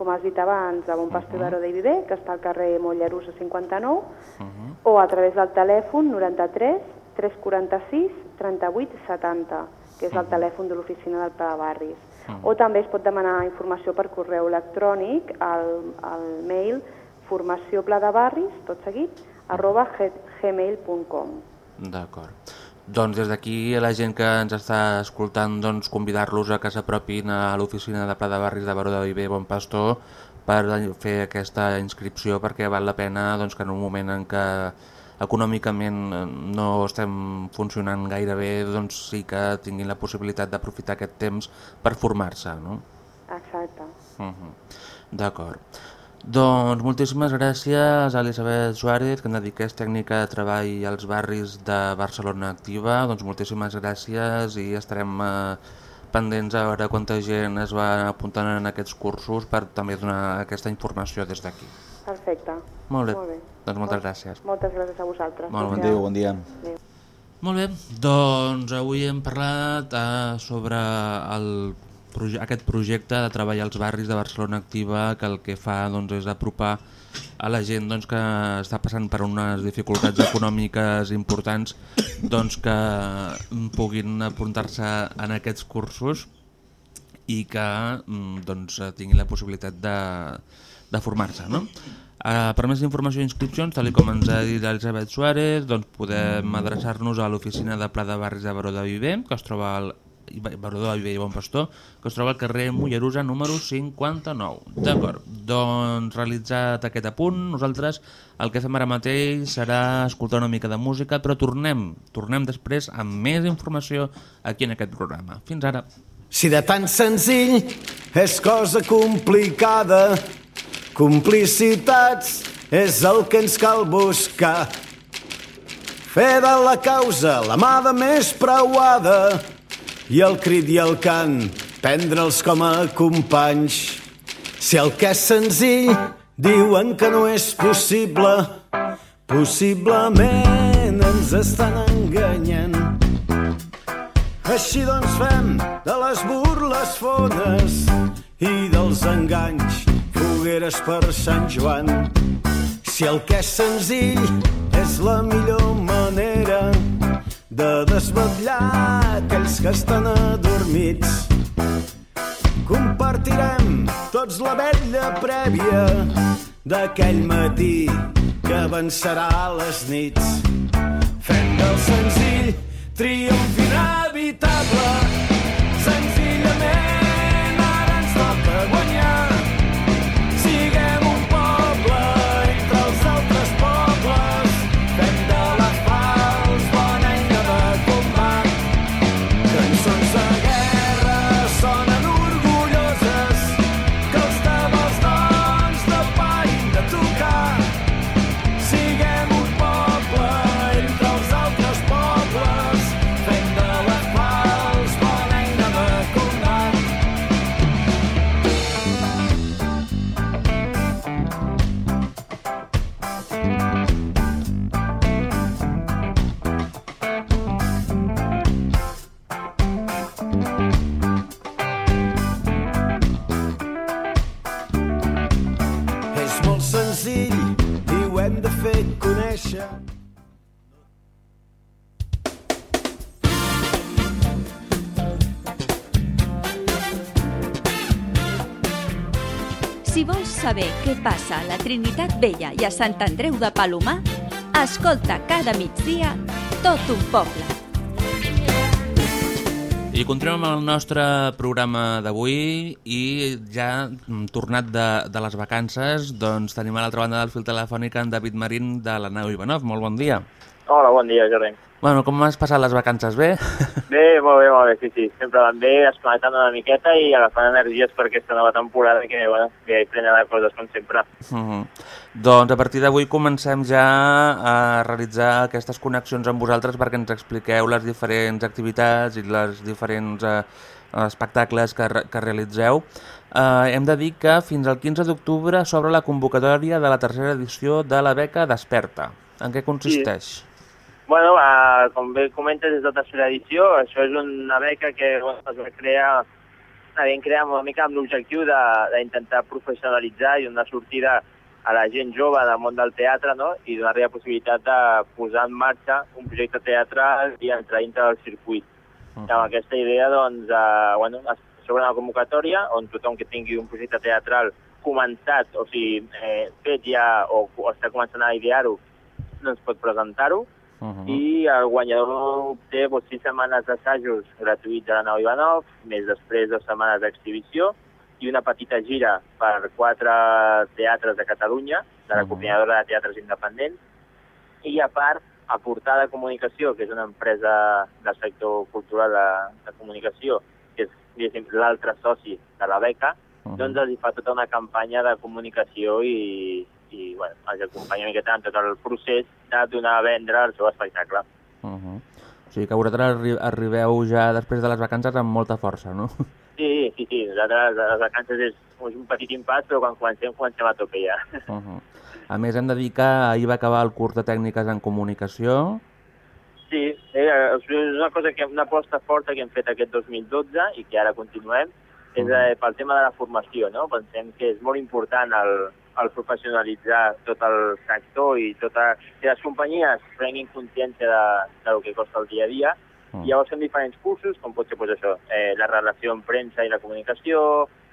com has dit abans, a Bon Pastor uh -huh. De Viver, que està al carrer Mollerussa 59, Uh -huh. o a través del telèfon 93 346 38 70, que és el telèfon de l'oficina del Pla de Barris. O també es pot demanar informació per correu electrònic al, al mail formaciópladebarris, tot seguit, arroba gmail.com. D'acord. Doncs des d'aquí a la gent que ens està escoltant doncs, convidar-los a que s'apropin a l'oficina de Pla de Barris de Baró de Viver Bon Pastor per fer aquesta inscripció perquè val la pena doncs, que en un moment en què econòmicament no estem funcionant gaire bé doncs sí que tinguin la possibilitat d'aprofitar aquest temps per formar-se, no? Exacte. Uh -huh. D'acord. Doncs moltíssimes gràcies a Elisabet Suárez, que em dediqués tècnica de treball als barris de Barcelona Activa. Doncs moltíssimes gràcies i estarem eh, pendents a veure quanta gent es va apuntant en aquests cursos per també donar aquesta informació des d'aquí. Perfecte. Molt bé. Molt bé. Doncs moltes gràcies. Moltes gràcies a vosaltres. Molt bon Adéu. Adéu, bon dia. Adéu. Molt bé, doncs avui hem parlat eh, sobre el, proje aquest projecte de treball als barris de Barcelona Activa que el que fa doncs, és apropar a la gent doncs, que està passant per unes dificultats econòmiques importants doncs, que puguin apuntar-se en aquests cursos i que mm, doncs, tinguin la possibilitat de, de formar-se. No? Uh, per més informació i inscripcions, tal com ens ha dit Elisabet Suárez, doncs podem adreçar-nos a l'oficina de Pla de Barris de Baró de Viver, que es troba al Viver i Bon Pastor, que es troba al carrer Mollerusa número 59. D'acord, doncs realitzat aquest apunt, nosaltres el que fem ara mateix serà escoltar una mica de música, però tornem, tornem després amb més informació aquí en aquest programa. Fins ara. Si de tan senzill és cosa complicada, complicitats és el que ens cal buscar. Fer de la causa la mà de més preuada i el crit i el cant prendre'ls com a companys. Si el que és senzill diuen que no és possible, possiblement ens estan enganyant. Així doncs fem de les burles fones i dels enganys fogueres per Sant Joan. Si el que és senzill és la millor manera de desvetllar aquells que estan adormits, compartirem tots la vella prèvia d'aquell matí que avançarà les nits. Fem del senzill triomf inevitable. Senzillament Vella i a Sant Andreu de Palomar, escolta cada migdia tot un poble. I continuem amb el nostre programa d'avui i ja mm, tornat de, de les vacances, doncs tenim a l'altra banda del fil telefònic en David Marín de la Nau Ivanov. Molt bon dia. Hola, bon dia, Jordi. Bueno, com has passat les vacances? Bé? Bé, molt bé, molt bé, sí, sí. Sempre van bé, desconnectant una miqueta i agafant energies per aquesta nova temporada que, bueno, que plena de coses, com sempre. Uh -huh. Doncs a partir d'avui comencem ja a realitzar aquestes connexions amb vosaltres perquè ens expliqueu les diferents activitats i les diferents eh, espectacles que, que realitzeu. Eh, hem de dir que fins al 15 d'octubre s'obre la convocatòria de la tercera edició de la beca Desperta. En què consisteix? Bueno, uh, com bé comentes, és la tercera edició. Això és una beca que bueno, es va crear, la vam crear una mica amb l'objectiu de- d'intentar professionalitzar i donar sortida a la gent jove del món del teatre no? i donar-li la possibilitat de posar en marxa un projecte teatral i entrar dintre del circuit. Uh -huh. Amb aquesta idea, doncs, eh, bueno, s'obre una convocatòria on tothom que tingui un projecte teatral començat, o sigui, eh, fet ja o, o està començant a idear-ho, doncs pot presentar-ho Uh -huh. i el guanyador obté doncs, sis setmanes d'assajos gratuïts a la Nau Ivanov, més després dues setmanes d'exhibició i una petita gira per quatre teatres de Catalunya, de la Mhm. Coordinadora de Teatres Independents, i a part, a Portada Comunicació, que és una empresa del sector cultural de, de comunicació, que és l'altre soci de la beca, Mhm. doncs els hi fa tota una campanya de comunicació i, i bueno, els acompanya una miqueta en tot el procés de donar a vendre el seu espectacle. Uh -huh. O sigui que vosaltres arri arribeu ja després de les vacances amb molta força, no? Sí, sí, sí, nosaltres les vacances és, és un petit impàs, però quan comencem, comencem a tope ja. Uh -huh. A més, hem de dir que ahir va acabar el curs de tècniques en comunicació. Sí, eh, és una cosa que una aposta forta que hem fet aquest 2012 i que ara continuem, és eh, pel tema de la formació, no? Pensem que és molt important el, el professionalitzar tot el sector i tota, que les companyies prenguin consciència de, de lo que costa el dia a dia. Mm. I llavors fem diferents cursos, com pot ser pues, això, eh, la relació amb premsa i la comunicació,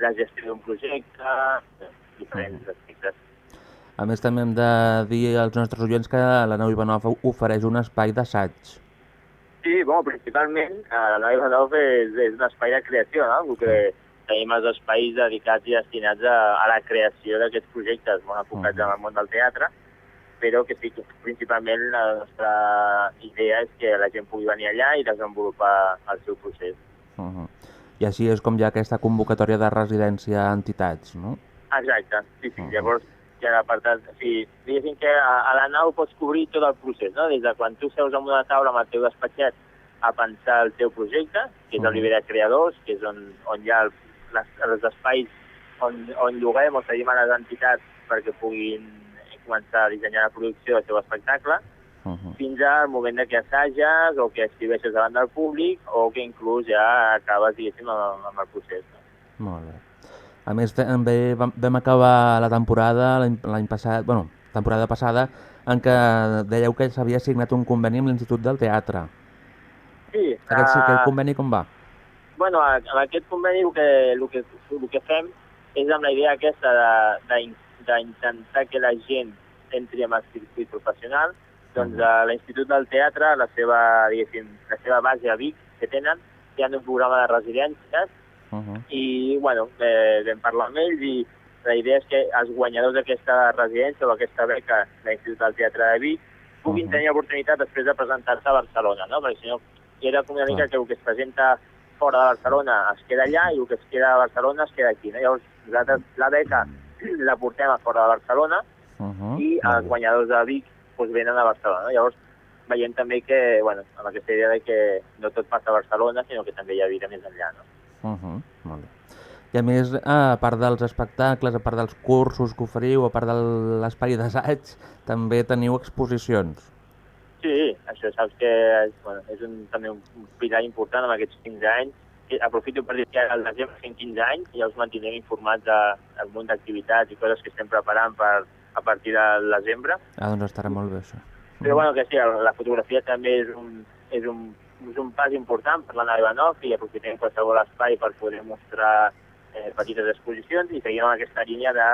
la gestió d'un projecte, diferents aspectes. A més, també hem de dir als nostres oients que la Nau Ivanov ofereix un espai d'assaig. Sí, bueno, principalment eh, la Nova Ivanov és, és un espai de creació, no? Perquè tenim els espais dedicats i destinats a, a la creació d'aquests projectes molt enfocats en el món del teatre, però que sí que principalment la nostra idea és que la gent pugui venir allà i desenvolupar el seu procés. Uh -huh. I així és com hi ha aquesta convocatòria de residència a entitats, no? Exacte, sí, sí. Llavors, ja l'apartat... O sigui, diguéssim que a, a la nau pots cobrir tot el procés, no? Des de quan tu seus en una taula amb el teu despatxet a pensar el teu projecte, que és el Mhm. nivell de creadors, que és on, on hi ha el, les, els espais on, on lloguem o cedim a les entitats perquè puguin començar a dissenyar la producció del teu espectacle, Uh -huh. fins al moment que assages o que escriveixes davant del públic o que inclús ja acabes, diguéssim, amb, amb el procés. Molt bé. A més, també vam, vam acabar la temporada l'any passat, bueno, temporada passada, en què dèieu que s'havia signat un conveni amb l'Institut del Teatre. Sí, Aquest, ah, aquest conveni com va? Bueno, amb aquest conveni el que, el que, el que fem és amb la idea aquesta d'intentar que la gent entri en el circuit professional. Doncs a l'Institut del Teatre, la seva, diguéssim, la seva base a Vic que tenen, tenen un programa de residències Uh -huh. i, bueno, eh, vam parlar amb ells i la idea és que els guanyadors d'aquesta residència o aquesta beca de l'Institut del Teatre de Vic puguin Mhm. tenir l'oportunitat després de presentar-se a Barcelona, no? Perquè si no, era com una mica Clar. que el que es presenta fora de Barcelona es queda allà i el que es queda a Barcelona es queda aquí, no? Llavors, nosaltres la beca la portem a fora de Barcelona Uh -huh. i els guanyadors de Vic doncs, venen a Barcelona. No? Llavors, veiem també que, bueno, amb aquesta idea de que no tot passa a Barcelona, sinó que també hi ha vida més enllà, no? Uh -huh. Molt bé. I a més, a part dels espectacles, a part dels cursos que oferiu, a part de l'espai d'assaig, també teniu exposicions. Sí, això saps que és, bueno, és un, també un pilar important en aquests 15 anys. I Aprofito per dir que al desembre fem 15 anys i ja us mantindrem informats de- del munt d'activitats i coses que estem preparant per, a partir del desembre. Ah, doncs estarà molt bé, això. Però bueno, que sí, la fotografia també és un, és un, és un pas important per la nau Ivanov i aprofitem qualsevol espai per poder mostrar eh, petites exposicions i seguim amb aquesta línia de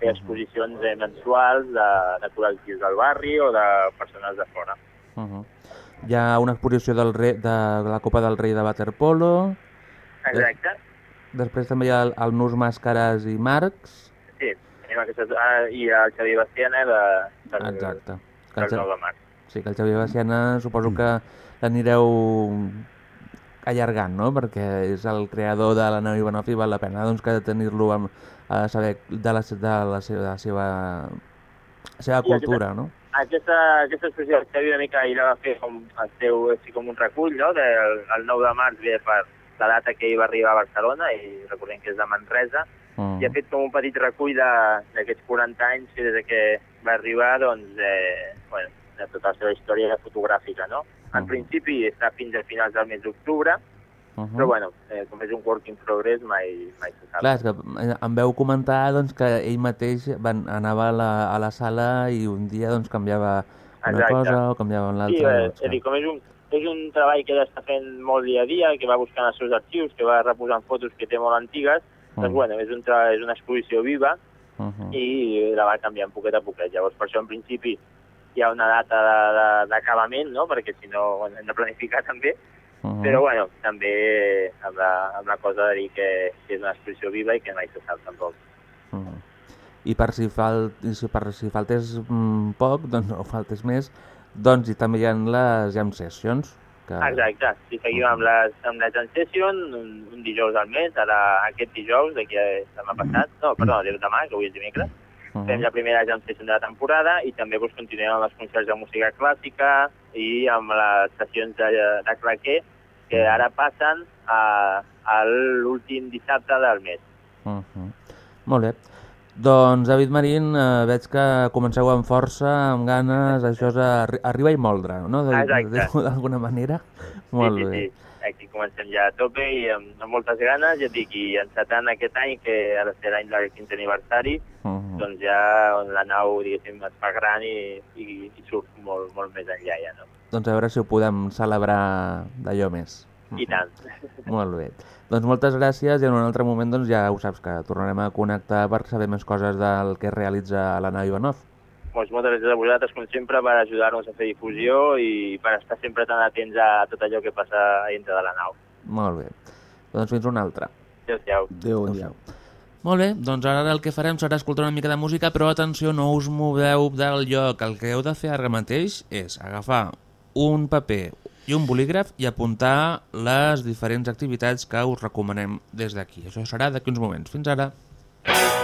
fer exposicions eh, mensuals de, de col·lectius del barri o de persones de fora. Uh -huh. Hi ha una exposició del rei, de la Copa del Rei de Waterpolo, Exacte. després també hi ha el, el Nus Màscares i Marcs, Sí, tenim aquestes... Ah, I el Xavier Bastiana de, del, Exacte. Del el, 9 de març. sí, que el Xavier Baciana suposo que l'anireu allargant, no? Perquè és el creador de la nau Ivanov i val la pena doncs, que tenir-lo amb- a saber de la, de la seva, de la seva, seva cultura, no? Aquesta, aquesta exposició Xavi una mica ella va fer com el seu, així com un recull, no? Del, el 9 de març ve per la data que ell va arribar a Barcelona i recordem que és de Manresa Mm. i ha fet com un petit recull d'aquests 40 anys que des de que va arribar doncs, eh, bueno, de tota la seva història fotogràfica, no? En Mhm. principi està fins a finals del mes d'octubre, Uh -huh. però bueno, eh, com és un work in progress mai, mai se sap. Clar, és que eh, em veu comentar doncs, que ell mateix van, anava a la, a la sala i un dia doncs, canviava una Exacte. cosa o canviava Sí, l'altra. eh, doncs, és dir, com és un, és un treball que està fent molt dia a dia, que va buscant els seus arxius, que va reposant fotos que té molt antigues, doncs Mm. bueno, és, un és una exposició viva uh -huh. i la va canviant poquet a poquet. Llavors, per això, en principi, hi ha una data d'acabament, no? perquè si no bueno, hem de planificar també, uh -huh. però bueno, també amb la, amb la cosa de dir que, és una exposició viva i que mai se sap tampoc. Uh -huh. I per si, fal, si, per si faltés mm, poc, doncs, o faltés més, doncs i també hi ha les jam sessions. Que... Exacte, si seguim amb les, amb la Jam Session, un, un dijous al mes, ara aquest dijous, d'aquí a demà passat, no, perdó, des de demà, que avui és dimecres, Uh fem la primera Jam Session de la temporada i també doncs, continuem amb els concerts de música clàssica i amb les sessions de, de claquer que ara passen a, a l'últim dissabte del mes. Uh -huh. Molt bé. Doncs, David Marín, eh, veig que comenceu amb força, amb ganes, això és arri arriba i moldre, no? De- D'alguna manera. Molt sí, sí, bé. sí. Aquí comencem ja a tope i amb, amb moltes ganes, ja dic, i encetant aquest any, que ara serà l'any del 15 aniversari, Uh -huh. doncs ja la nau, diguéssim, es fa gran i, i, i surt molt, molt més enllà ja, no? Doncs a veure si ho podem celebrar d'allò més. I tant. Molt bé. Doncs moltes gràcies i en un altre moment doncs, ja ho saps que tornarem a connectar per saber més coses del que realitza la nau Ivanov. Doncs moltes gràcies a vosaltres, com sempre, per ajudar-nos a fer difusió i per estar sempre tan atents a tot allò que passa a dintre de la nau. Molt bé. Doncs fins una altra. Adéu-siau. Adéu, bon dia. Molt bé, doncs ara el que farem serà escoltar una mica de música, però atenció, no us moveu del lloc. El que heu de fer ara mateix és agafar un paper i un bolígraf i apuntar les diferents activitats que us recomanem des d'aquí. Això serà d'aquí uns moments. Fins ara. Citem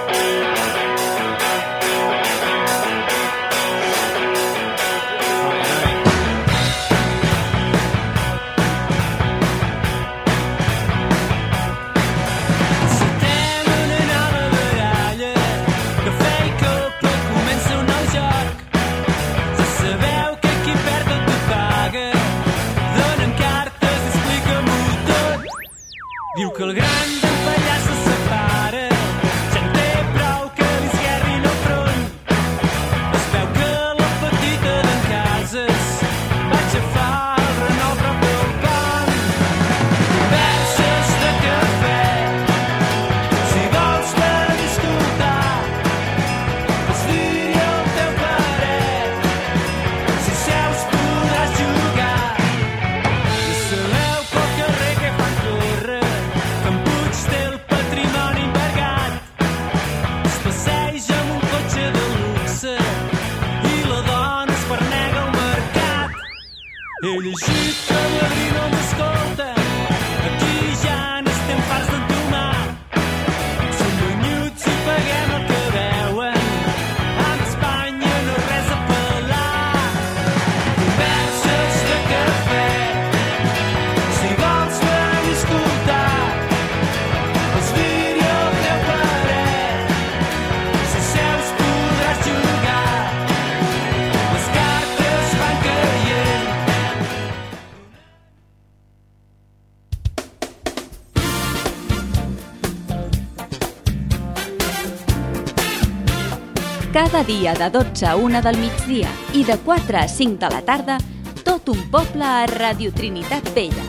Cada dia de 12 a 1 del migdia i de 4 a 5 de la tarda, tot un poble a Radio Trinitat Vella.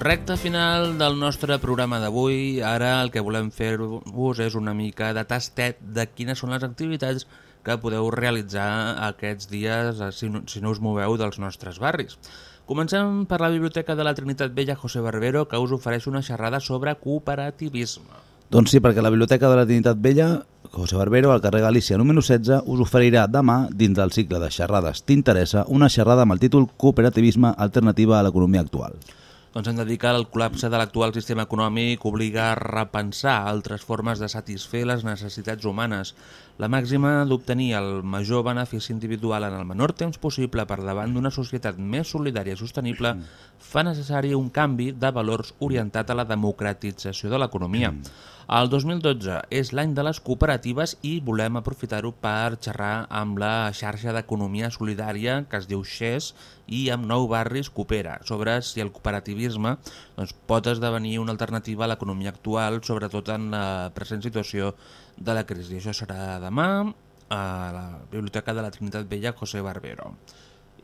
Recte final del nostre programa d'avui. Ara el que volem fer-vos és una mica de tastet de quines són les activitats que podeu realitzar aquests dies si no, si no us moveu dels nostres barris. Comencem per la Biblioteca de la Trinitat Vella José Barbero, que us ofereix una xerrada sobre cooperativisme. Doncs sí, perquè la Biblioteca de la Trinitat Vella, José Barbero, al carrer Galícia número 16, us oferirà demà, dins del cicle de xerrades T'interessa, una xerrada amb el títol Cooperativisme alternativa a l'economia actual. Doncs hem de dir que el col·lapse de l'actual sistema econòmic obliga a repensar altres formes de satisfer les necessitats humanes. La màxima d'obtenir el major benefici individual en el menor temps possible per davant d'una societat més solidària i sostenible fa necessari un canvi de valors orientat a la democratització de l'economia. El 2012 és l'any de les cooperatives i volem aprofitar-ho per xerrar amb la xarxa d'economia solidària que es diu XES i amb Nou Barris Coopera sobre si el cooperativisme doncs, pot esdevenir una alternativa a l'economia actual, sobretot en la present situació de la crisi. Això serà demà a la Biblioteca de la Trinitat Vella José Barbero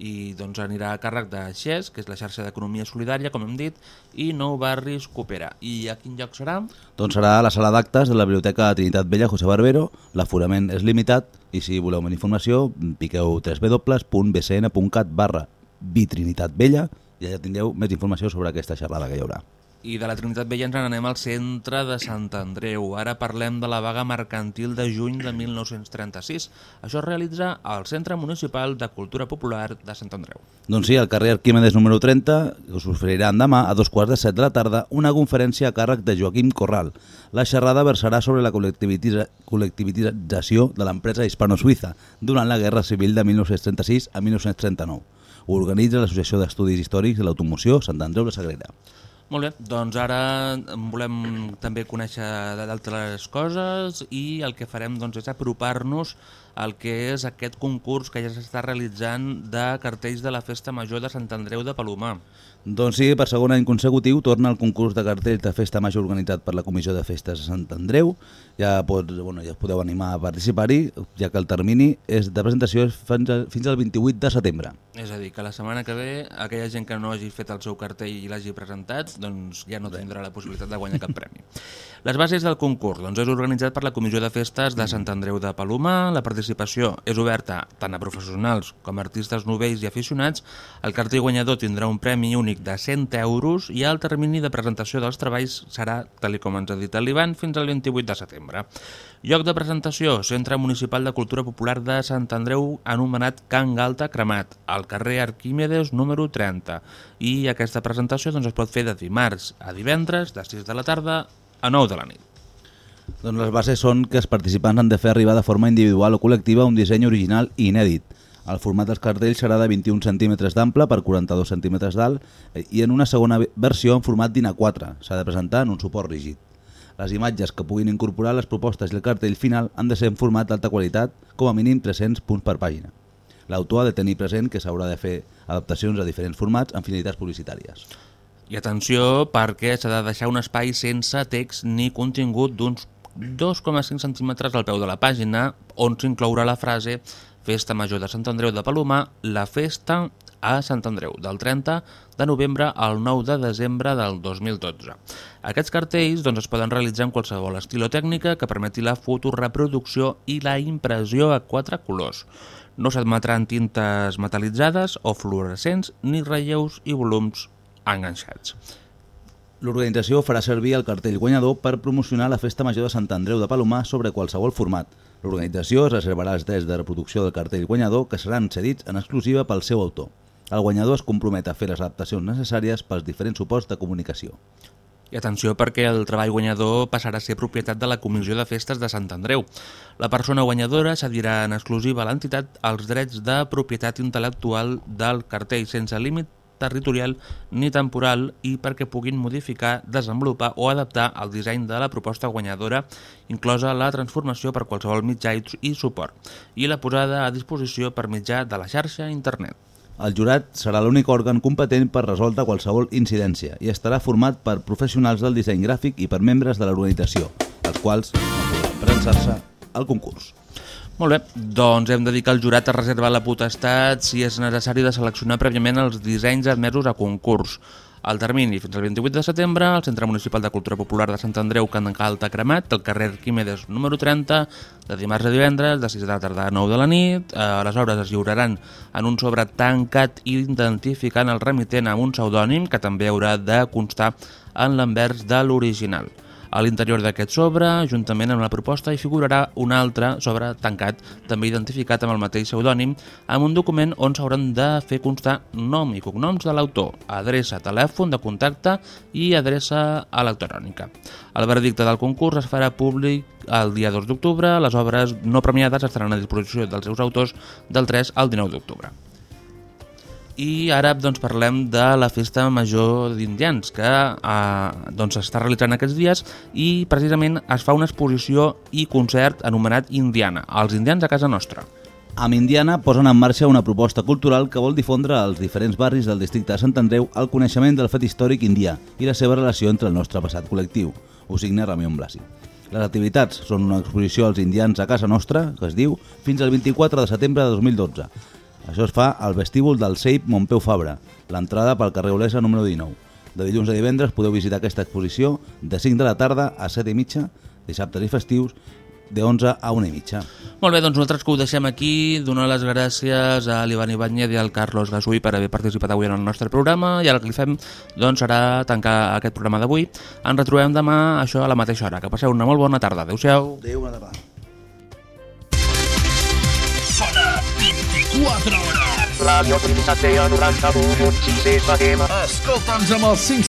i doncs anirà a càrrec de XES, que és la xarxa d'economia solidària, com hem dit, i Nou Barris Coopera. I a quin lloc serà? Doncs serà a la sala d'actes de la Biblioteca de Trinitat Vella José Barbero, l'aforament és limitat i si voleu més informació piqueu www.bcn.cat barra bitrinitat-vella i allà tindreu més informació sobre aquesta xerrada que hi haurà. I de la Trinitat Vella ens n'anem al centre de Sant Andreu. Ara parlem de la vaga mercantil de juny de 1936. Això es realitza al Centre Municipal de Cultura Popular de Sant Andreu. Doncs sí, al carrer Arquímedes número 30 us oferiran demà a dos quarts de set de la tarda una conferència a càrrec de Joaquim Corral. La xerrada versarà sobre la col·lectivització de l'empresa hispano-suïssa durant la Guerra Civil de 1936 a 1939. Ho organitza l'Associació d'Estudis Històrics de l'Automoció Sant Andreu de Sagrera. Molt bé, doncs ara volem també conèixer d'altres coses i el que farem doncs, és apropar-nos al que és aquest concurs que ja s'està realitzant de cartells de la Festa Major de Sant Andreu de Palomar. Doncs sí, per segon any consecutiu torna el concurs de cartells de festa major organitzat per la Comissió de Festes de Sant Andreu. Ja, pots, bueno, ja us podeu animar a participar-hi, ja que el termini és de presentació és fins, a, fins al 28 de setembre. És a dir, que la setmana que ve aquella gent que no hagi fet el seu cartell i l'hagi presentat doncs ja no tindrà la possibilitat de guanyar cap premi. Les bases del concurs doncs, és organitzat per la Comissió de Festes de Sant Andreu de Palomar. La participació és oberta tant a professionals com a artistes novells i aficionats. El cartell guanyador tindrà un premi únic de 100 euros i el termini de presentació dels treballs serà, tal com ens ha dit l'Ivan, fins al 28 de setembre. Lloc de presentació, Centre Municipal de Cultura Popular de Sant Andreu, anomenat Can Galta Cremat, al carrer Arquímedes número 30. I aquesta presentació doncs, es pot fer de dimarts a divendres, de 6 de la tarda a 9 de la nit. Doncs les bases són que els participants han de fer arribar de forma individual o col·lectiva un disseny original i inèdit. El format dels cartells serà de 21 centímetres d'ample per 42 centímetres d'alt i en una segona versió en format d'INA 4. S'ha de presentar en un suport rígid. Les imatges que puguin incorporar les propostes i el cartell final han de ser en format d'alta qualitat, com a mínim 300 punts per pàgina. L'autor ha de tenir present que s'haurà de fer adaptacions a diferents formats amb finalitats publicitàries. I atenció perquè s'ha de deixar un espai sense text ni contingut d'uns 2,5 centímetres al peu de la pàgina on s'inclourà la frase Festa Major de Sant Andreu de Palomar, la festa a Sant Andreu, del 30 de novembre al 9 de desembre del 2012. Aquests cartells doncs, es poden realitzar en qualsevol estil o tècnica que permeti la fotoreproducció i la impressió a quatre colors. No s'admetran tintes metal·litzades o fluorescents ni relleus i volums enganxats. L'organització farà servir el cartell guanyador per promocionar la Festa Major de Sant Andreu de Palomar sobre qualsevol format. L'organització es reservarà els drets de reproducció del cartell guanyador que seran cedits en exclusiva pel seu autor. El guanyador es compromet a fer les adaptacions necessàries pels diferents suports de comunicació. I atenció perquè el treball guanyador passarà a ser propietat de la Comissió de Festes de Sant Andreu. La persona guanyadora cedirà en exclusiva a l'entitat els drets de propietat intel·lectual del cartell sense límit territorial ni temporal i perquè puguin modificar, desenvolupar o adaptar el disseny de la proposta guanyadora, inclosa la transformació per qualsevol mitjà i suport, i la posada a disposició per mitjà de la xarxa internet. El jurat serà l'únic òrgan competent per resoldre qualsevol incidència i estarà format per professionals del disseny gràfic i per membres de l'organització, els quals no podran presentar-se al concurs. Molt bé, doncs hem de dir que el jurat ha reservat la potestat si és necessari de seleccionar prèviament els dissenys admesos a concurs. El termini fins al 28 de setembre, al Centre Municipal de Cultura Popular de Sant Andreu, Can Calta Cremat, al carrer Químedes número 30, de dimarts a divendres, de 6 de la tarda a 9 de la nit. Eh, les obres es lliuraran en un sobre tancat identificant el remitent amb un pseudònim que també haurà de constar en l'envers de l'original. A l'interior d'aquest sobre, juntament amb la proposta, hi figurarà un altre sobre tancat, també identificat amb el mateix pseudònim, amb un document on s'hauran de fer constar nom i cognoms de l'autor, adreça, telèfon de contacte i adreça electrònica. El veredicte del concurs es farà públic el dia 2 d'octubre. Les obres no premiades estaran a disposició dels seus autors del 3 al 19 d'octubre. I ara doncs, parlem de la festa major d'Indians, que eh, doncs, realitzant aquests dies i precisament es fa una exposició i concert anomenat Indiana, els indians a casa nostra. Amb Indiana posen en marxa una proposta cultural que vol difondre als diferents barris del districte de Sant Andreu el coneixement del fet històric indià i la seva relació entre el nostre passat col·lectiu, ho signa Ramion Blasi. Les activitats són una exposició als indians a casa nostra, que es diu, fins al 24 de setembre de 2012. Això es fa al vestíbul del CEIP Montpeu Fabra, l'entrada pel carrer Olesa número 19. De dilluns a divendres podeu visitar aquesta exposició de 5 de la tarda a 7 i mitja, dissabtes i festius, de 11 a 1 i mitja. Molt bé, doncs nosaltres que ho deixem aquí, donar les gràcies a l'Ivan Ibáñez i al Carlos Gasui per haver participat avui en el nostre programa i el que li fem doncs, serà tancar aquest programa d'avui. Ens retrobem demà, això a la mateixa hora. Que passeu una molt bona tarda. Adéu-siau. Adéu, bona tarda. 24 hores. Radio Trinitat Vella 91.6 FM. Escolta'ns amb el 5